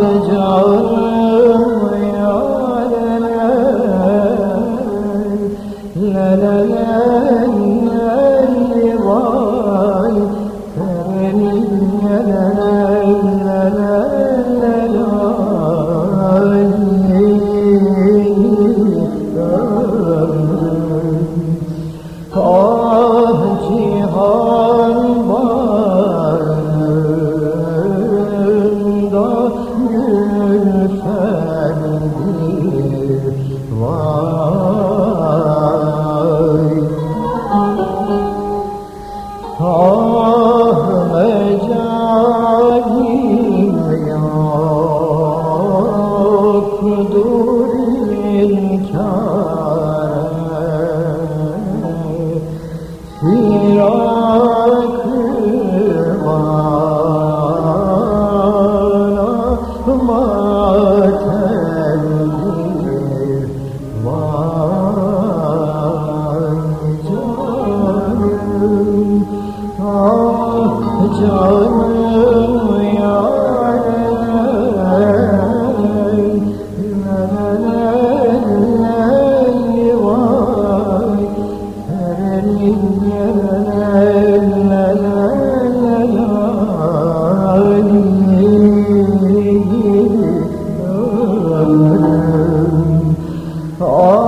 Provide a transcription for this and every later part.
Ah canım Ah Oh.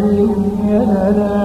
güzelliğe